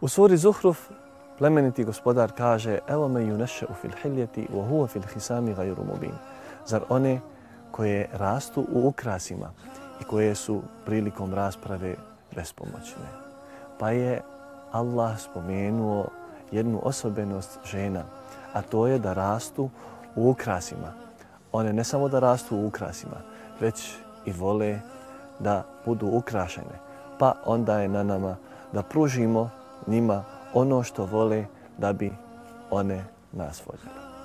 U suri Zuhruf plemeniti gospodar kaže Evo me juneše u filhiljeti, wa huwa fil hisami gajru mubin. Zar one koje rastu u ukrasima i koje su prilikom rasprave bespomoćne. Pa je Allah spomenuo jednu osobenost žena, a to je da rastu u ukrasima. One ne samo da rastu u ukrasima, već i vole da budu ukrašene. Pa onda je na nama da pružimo njima ono što vole da bi one nas voljeli.